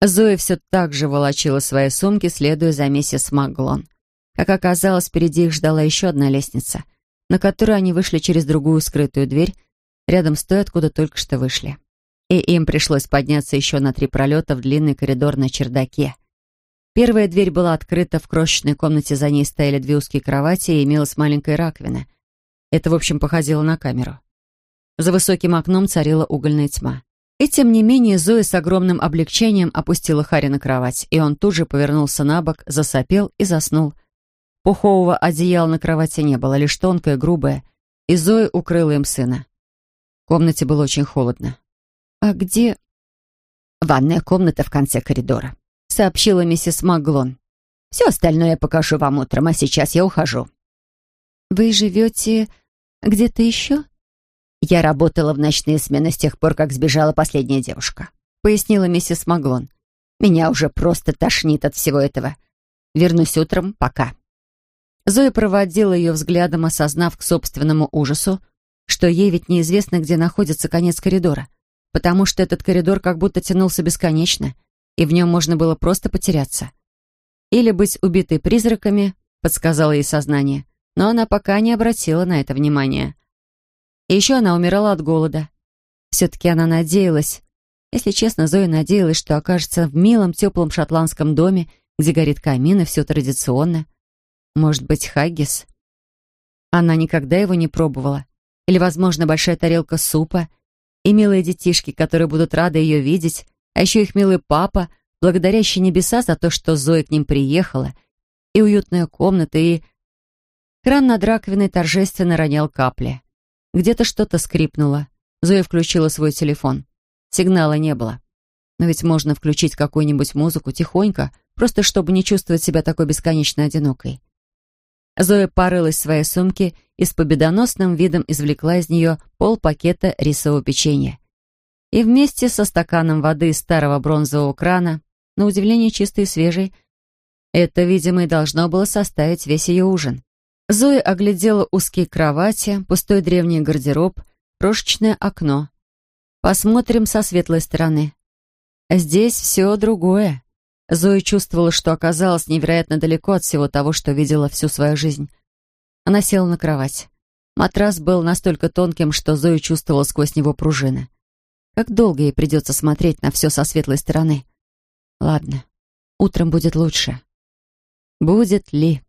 Зоя все так же волочила свои сумки, следуя за миссис Маглон. Как оказалось, впереди их ждала еще одна лестница, на которую они вышли через другую скрытую дверь, рядом с той, откуда только что вышли. И им пришлось подняться еще на три пролета в длинный коридор на чердаке. Первая дверь была открыта, в крошечной комнате за ней стояли две узкие кровати и имелась маленькая раковина. Это, в общем, походило на камеру. За высоким окном царила угольная тьма. И тем не менее Зоя с огромным облегчением опустила Харри на кровать, и он тут же повернулся на бок, засопел и заснул. Пухового одеяла на кровати не было, лишь тонкое, грубое, и Зоя укрыла им сына. В комнате было очень холодно. «А где...» «Ванная комната в конце коридора», — сообщила миссис Маглон. «Все остальное я покажу вам утром, а сейчас я ухожу». «Вы живете где-то еще?» «Я работала в ночные смены с тех пор, как сбежала последняя девушка», — пояснила миссис Маглон. «Меня уже просто тошнит от всего этого. Вернусь утром. Пока». Зоя проводила ее взглядом, осознав к собственному ужасу, что ей ведь неизвестно, где находится конец коридора, потому что этот коридор как будто тянулся бесконечно, и в нем можно было просто потеряться. Или быть убитой призраками, подсказало ей сознание, но она пока не обратила на это внимания. И еще она умирала от голода. Все-таки она надеялась, если честно, Зоя надеялась, что окажется в милом, теплом шотландском доме, где горит камин и все традиционно. Может быть, хаггис? Она никогда его не пробовала. Или, возможно, большая тарелка супа и милые детишки, которые будут рады ее видеть, а еще их милый папа, благодарящий небеса за то, что Зоя к ним приехала, и уютная комната, и... Кран над раковиной торжественно ронял капли. Где-то что-то скрипнуло. Зоя включила свой телефон. Сигнала не было. Но ведь можно включить какую-нибудь музыку тихонько, просто чтобы не чувствовать себя такой бесконечно одинокой. Зоя порылась в своей сумке и с победоносным видом извлекла из нее полпакета рисового печенья. И вместе со стаканом воды из старого бронзового крана, на удивление чистый и свежий, это, видимо, и должно было составить весь ее ужин. Зоя оглядела узкие кровати, пустой древний гардероб, крошечное окно. Посмотрим со светлой стороны. Здесь все другое. Зоя чувствовала, что оказалась невероятно далеко от всего того, что видела всю свою жизнь. Она села на кровать. Матрас был настолько тонким, что Зоя чувствовала сквозь него пружины. Как долго ей придется смотреть на все со светлой стороны? Ладно, утром будет лучше. Будет ли?